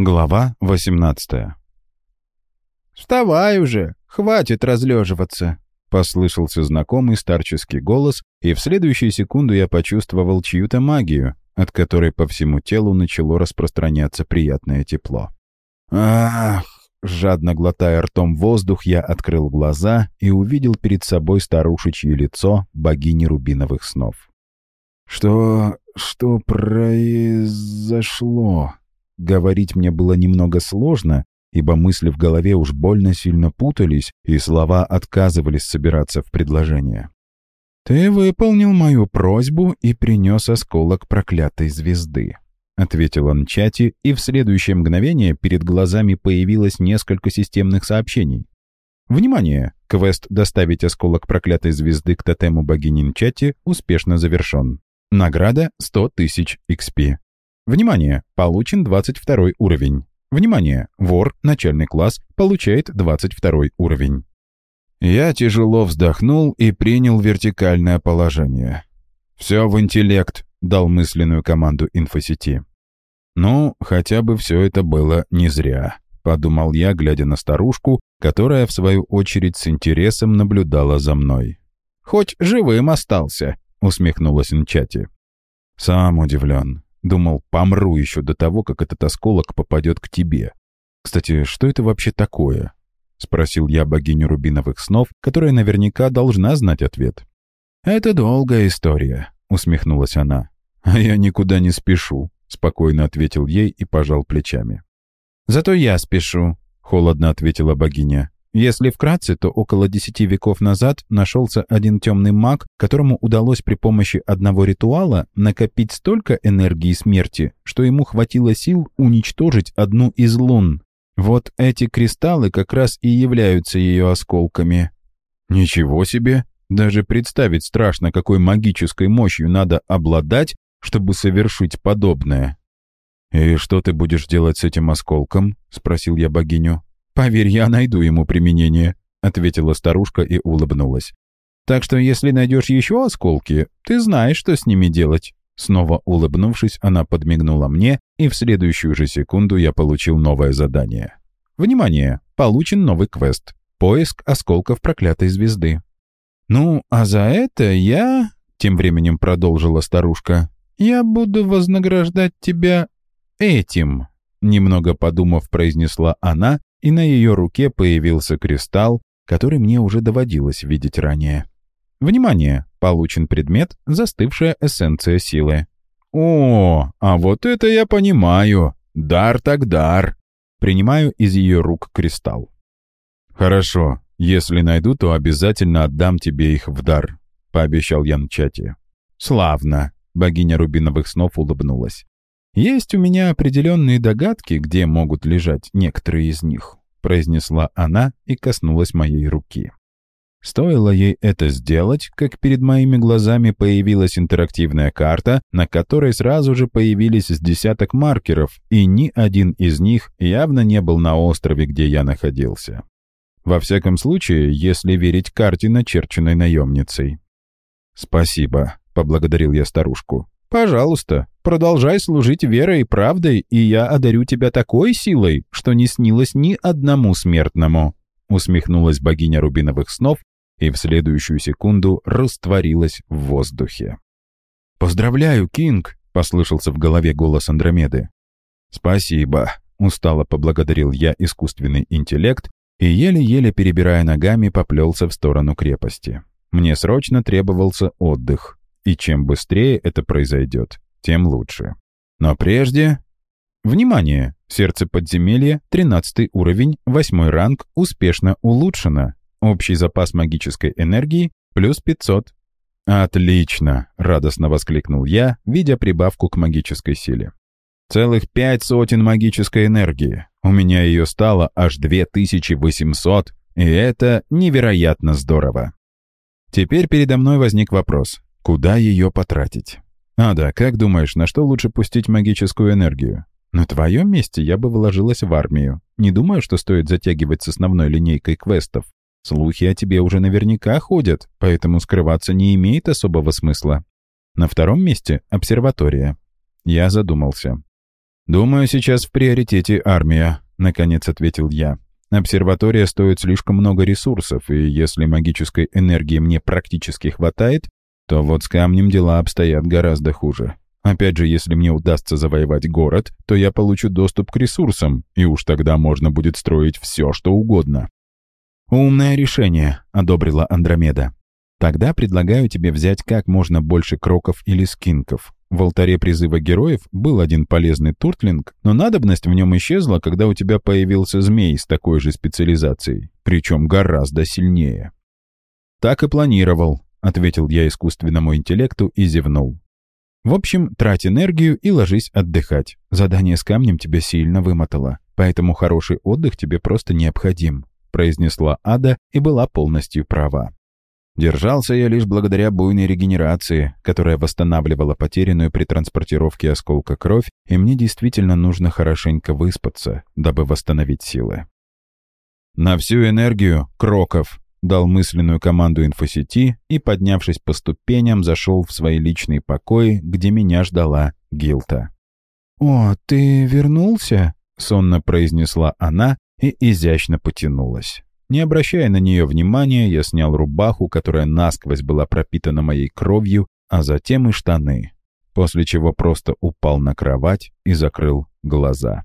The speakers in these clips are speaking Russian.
Глава 18 «Вставай уже! Хватит разлеживаться!» Послышался знакомый старческий голос, и в следующую секунду я почувствовал чью-то магию, от которой по всему телу начало распространяться приятное тепло. «Ах!» Жадно глотая ртом воздух, я открыл глаза и увидел перед собой старушечье лицо богини рубиновых снов. «Что... что произошло?» Говорить мне было немного сложно, ибо мысли в голове уж больно сильно путались, и слова отказывались собираться в предложение. «Ты выполнил мою просьбу и принес осколок проклятой звезды», — ответила Нчати, и в следующее мгновение перед глазами появилось несколько системных сообщений. «Внимание! Квест «Доставить осколок проклятой звезды к тотему богини Нчати» успешно завершен. Награда 100 тысяч XP. Внимание! Получен 22 уровень. Внимание! Вор, начальный класс, получает 22 уровень. Я тяжело вздохнул и принял вертикальное положение. «Все в интеллект», — дал мысленную команду инфосети. «Ну, хотя бы все это было не зря», — подумал я, глядя на старушку, которая, в свою очередь, с интересом наблюдала за мной. «Хоть живым остался», — усмехнулась Нчати. «Сам удивлен. Думал, помру еще до того, как этот осколок попадет к тебе. Кстати, что это вообще такое? Спросил я богиню рубиновых снов, которая наверняка должна знать ответ. «Это долгая история», — усмехнулась она. «А я никуда не спешу», — спокойно ответил ей и пожал плечами. «Зато я спешу», — холодно ответила богиня. Если вкратце, то около десяти веков назад нашелся один темный маг, которому удалось при помощи одного ритуала накопить столько энергии смерти, что ему хватило сил уничтожить одну из лун. Вот эти кристаллы как раз и являются ее осколками. Ничего себе! Даже представить страшно, какой магической мощью надо обладать, чтобы совершить подобное. «И что ты будешь делать с этим осколком?» — спросил я богиню. «Поверь, я найду ему применение», — ответила старушка и улыбнулась. «Так что если найдешь еще осколки, ты знаешь, что с ними делать». Снова улыбнувшись, она подмигнула мне, и в следующую же секунду я получил новое задание. Внимание! Получен новый квест. Поиск осколков проклятой звезды. «Ну, а за это я...» — тем временем продолжила старушка. «Я буду вознаграждать тебя этим», — немного подумав, произнесла она и на ее руке появился кристалл, который мне уже доводилось видеть ранее. Внимание! Получен предмет «Застывшая эссенция силы». «О, а вот это я понимаю! Дар так дар!» Принимаю из ее рук кристалл. «Хорошо, если найду, то обязательно отдам тебе их в дар», — пообещал я Нчати. «Славно!» — богиня рубиновых снов улыбнулась. «Есть у меня определенные догадки, где могут лежать некоторые из них», произнесла она и коснулась моей руки. Стоило ей это сделать, как перед моими глазами появилась интерактивная карта, на которой сразу же появились с десяток маркеров, и ни один из них явно не был на острове, где я находился. Во всяком случае, если верить карте, начерченной наемницей. «Спасибо», — поблагодарил я старушку. «Пожалуйста, продолжай служить верой и правдой, и я одарю тебя такой силой, что не снилось ни одному смертному», усмехнулась богиня рубиновых снов и в следующую секунду растворилась в воздухе. «Поздравляю, Кинг!» — послышался в голове голос Андромеды. «Спасибо», — устало поблагодарил я искусственный интеллект и, еле-еле перебирая ногами, поплелся в сторону крепости. Мне срочно требовался отдых. И чем быстрее это произойдет, тем лучше. Но прежде... Внимание! Сердце подземелья, 13 уровень, 8 ранг, успешно улучшено. Общий запас магической энергии плюс 500. «Отлично!» — радостно воскликнул я, видя прибавку к магической силе. «Целых пять сотен магической энергии. У меня ее стало аж 2800, и это невероятно здорово». Теперь передо мной возник вопрос. Куда ее потратить? А да, как думаешь, на что лучше пустить магическую энергию? На твоем месте я бы вложилась в армию. Не думаю, что стоит затягивать с основной линейкой квестов. Слухи о тебе уже наверняка ходят, поэтому скрываться не имеет особого смысла. На втором месте — обсерватория. Я задумался. «Думаю, сейчас в приоритете армия», — наконец ответил я. «Обсерватория стоит слишком много ресурсов, и если магической энергии мне практически хватает, то вот с камнем дела обстоят гораздо хуже. Опять же, если мне удастся завоевать город, то я получу доступ к ресурсам, и уж тогда можно будет строить все, что угодно». «Умное решение», — одобрила Андромеда. «Тогда предлагаю тебе взять как можно больше кроков или скинков. В алтаре призыва героев был один полезный туртлинг, но надобность в нем исчезла, когда у тебя появился змей с такой же специализацией, причем гораздо сильнее». «Так и планировал», — ответил я искусственному интеллекту и зевнул. В общем, трать энергию и ложись отдыхать. Задание с камнем тебя сильно вымотало, поэтому хороший отдых тебе просто необходим», произнесла Ада и была полностью права. Держался я лишь благодаря буйной регенерации, которая восстанавливала потерянную при транспортировке осколка кровь, и мне действительно нужно хорошенько выспаться, дабы восстановить силы. «На всю энергию, Кроков!» Дал мысленную команду инфосети и, поднявшись по ступеням, зашел в свои личные покои, где меня ждала Гилта. «О, ты вернулся?» — сонно произнесла она и изящно потянулась. Не обращая на нее внимания, я снял рубаху, которая насквозь была пропитана моей кровью, а затем и штаны, после чего просто упал на кровать и закрыл глаза.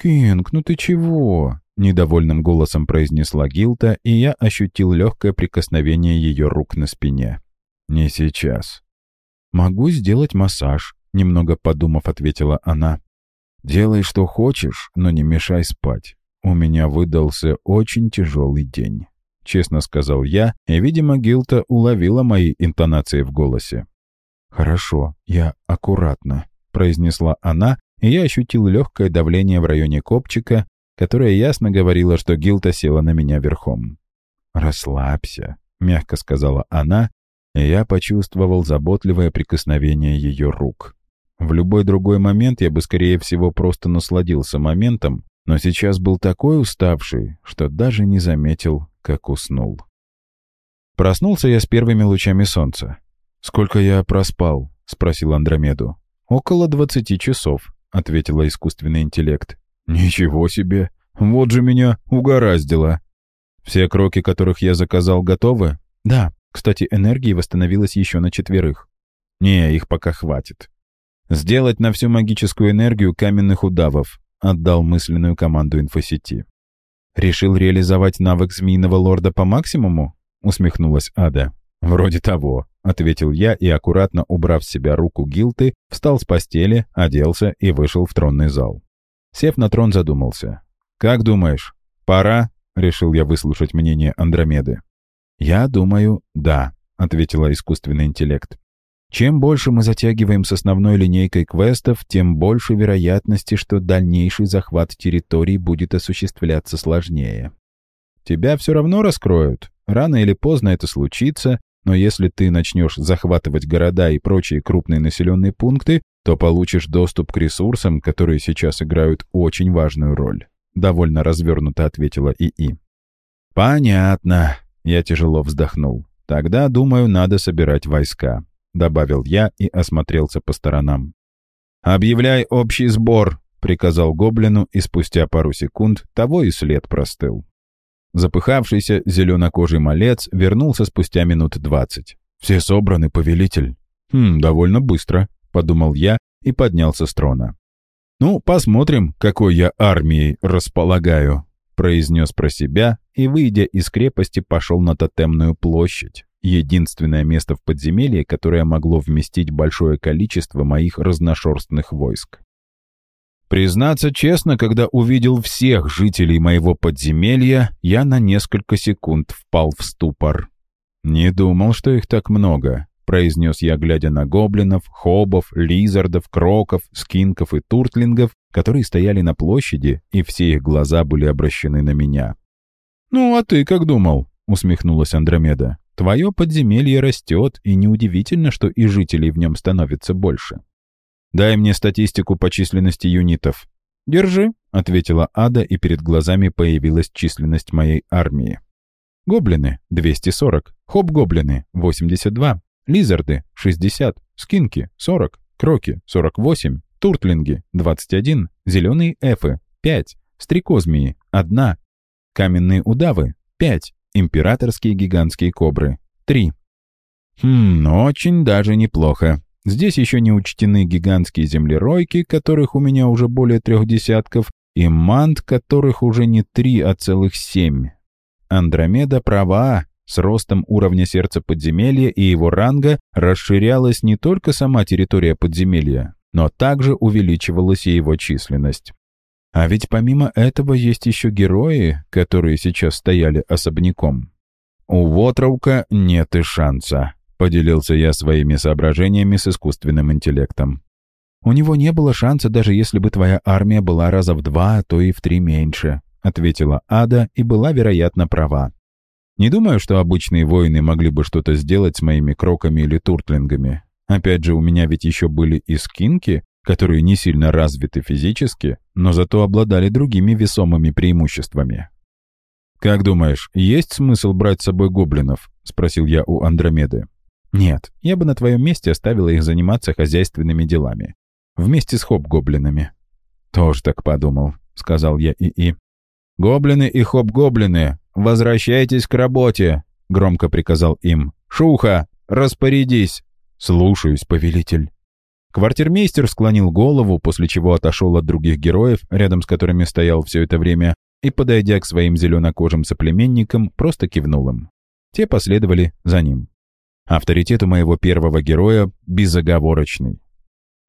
«Кинг, ну ты чего?» Недовольным голосом произнесла Гилта, и я ощутил легкое прикосновение ее рук на спине. «Не сейчас». «Могу сделать массаж», — немного подумав, ответила она. «Делай, что хочешь, но не мешай спать. У меня выдался очень тяжелый день», — честно сказал я, и, видимо, Гилта уловила мои интонации в голосе. «Хорошо, я аккуратно», — произнесла она, и я ощутил легкое давление в районе копчика, которая ясно говорила, что Гилта села на меня верхом. «Расслабься», — мягко сказала она, и я почувствовал заботливое прикосновение ее рук. В любой другой момент я бы, скорее всего, просто насладился моментом, но сейчас был такой уставший, что даже не заметил, как уснул. Проснулся я с первыми лучами солнца. «Сколько я проспал?» — спросил Андромеду. «Около двадцати часов», — ответила искусственный интеллект. «Ничего себе! Вот же меня угораздило!» «Все кроки, которых я заказал, готовы?» «Да. Кстати, энергии восстановилось еще на четверых». «Не, их пока хватит». «Сделать на всю магическую энергию каменных удавов», — отдал мысленную команду инфосети. «Решил реализовать навык змеиного лорда по максимуму?» — усмехнулась Ада. «Вроде того», — ответил я и, аккуратно убрав с себя руку Гилты, встал с постели, оделся и вышел в тронный зал. Сев на трон, задумался. «Как думаешь, пора?» — решил я выслушать мнение Андромеды. «Я думаю, да», — ответила искусственный интеллект. «Чем больше мы затягиваем с основной линейкой квестов, тем больше вероятности, что дальнейший захват территорий будет осуществляться сложнее. Тебя все равно раскроют. Рано или поздно это случится, но если ты начнешь захватывать города и прочие крупные населенные пункты, то получишь доступ к ресурсам, которые сейчас играют очень важную роль», — довольно развернуто ответила ИИ. «Понятно», — я тяжело вздохнул. «Тогда, думаю, надо собирать войска», — добавил я и осмотрелся по сторонам. «Объявляй общий сбор», — приказал гоблину, и спустя пару секунд того и след простыл. Запыхавшийся зеленокожий малец вернулся спустя минут двадцать. «Все собраны, повелитель». «Хм, довольно быстро», — подумал я и поднялся с трона. «Ну, посмотрим, какой я армией располагаю», — произнес про себя и, выйдя из крепости, пошел на тотемную площадь, единственное место в подземелье, которое могло вместить большое количество моих разношерстных войск. Признаться честно, когда увидел всех жителей моего подземелья, я на несколько секунд впал в ступор. Не думал, что их так много произнес я, глядя на гоблинов, хобов, лизардов, кроков, скинков и туртлингов, которые стояли на площади, и все их глаза были обращены на меня. «Ну, а ты как думал?» — усмехнулась Андромеда. «Твое подземелье растет, и неудивительно, что и жителей в нем становится больше. Дай мне статистику по численности юнитов». «Держи», — ответила Ада, и перед глазами появилась численность моей армии. Гоблины — 240, хоб-гоблины — 82, Лизарды — 60, скинки — 40, кроки — 48, туртлинги — 21, зеленые эфы — 5, стрекозмии — 1, каменные удавы — 5, императорские гигантские кобры — 3. Хм, очень даже неплохо. Здесь еще не учтены гигантские землеройки, которых у меня уже более трех десятков, и мант, которых уже не три, а целых семь. Андромеда права, с ростом уровня сердца подземелья и его ранга расширялась не только сама территория подземелья, но также увеличивалась и его численность. А ведь помимо этого есть еще герои, которые сейчас стояли особняком. У Вотроука нет и шанса. Поделился я своими соображениями с искусственным интеллектом. «У него не было шанса, даже если бы твоя армия была раза в два, а то и в три меньше», ответила Ада и была, вероятно, права. Не думаю, что обычные воины могли бы что-то сделать с моими кроками или туртлингами. Опять же, у меня ведь еще были и скинки, которые не сильно развиты физически, но зато обладали другими весомыми преимуществами. «Как думаешь, есть смысл брать с собой гоблинов?» — спросил я у Андромеды. Нет, я бы на твоем месте оставила их заниматься хозяйственными делами. Вместе с хоп-гоблинами. Тоже так подумал, сказал я ИИ. «Гоблины и хоп-гоблины, возвращайтесь к работе!» Громко приказал им. «Шуха, распорядись!» «Слушаюсь, повелитель». Квартирмейстер склонил голову, после чего отошел от других героев, рядом с которыми стоял все это время, и, подойдя к своим зеленокожим соплеменникам, просто кивнул им. Те последовали за ним. Авторитет у моего первого героя безоговорочный.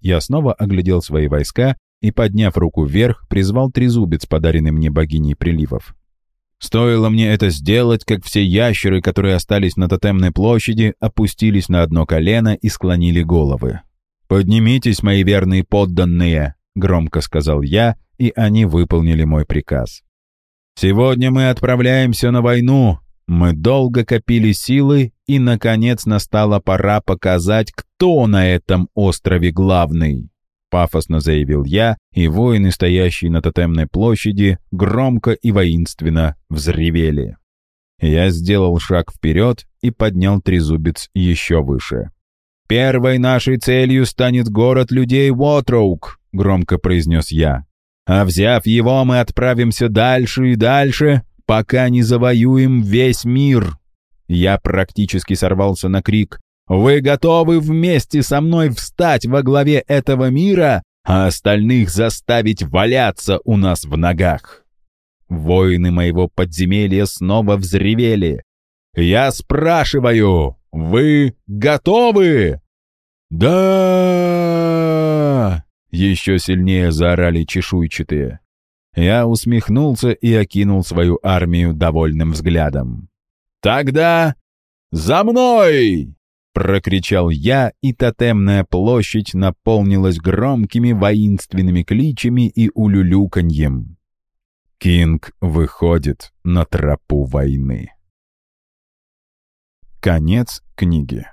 Я снова оглядел свои войска и, подняв руку вверх, призвал трезубец, подаренный мне богиней приливов. Стоило мне это сделать, как все ящеры, которые остались на тотемной площади, опустились на одно колено и склонили головы. «Поднимитесь, мои верные подданные!» — громко сказал я, и они выполнили мой приказ. «Сегодня мы отправляемся на войну, мы долго копили силы, и, наконец, настала пора показать, кто на этом острове главный. Пафосно заявил я, и воины, стоящие на тотемной площади, громко и воинственно взревели. Я сделал шаг вперед и поднял трезубец еще выше. «Первой нашей целью станет город людей Уотроук», — громко произнес я. «А взяв его, мы отправимся дальше и дальше, пока не завоюем весь мир!» Я практически сорвался на крик. «Вы готовы вместе со мной встать во главе этого мира, а остальных заставить валяться у нас в ногах?» Воины моего подземелья снова взревели. «Я спрашиваю, вы готовы?» «Да!» Еще сильнее заорали чешуйчатые. Я усмехнулся и окинул свою армию довольным взглядом. «Тогда за мной!» — прокричал я, и тотемная площадь наполнилась громкими воинственными кличами и улюлюканьем. Кинг выходит на тропу войны. Конец книги.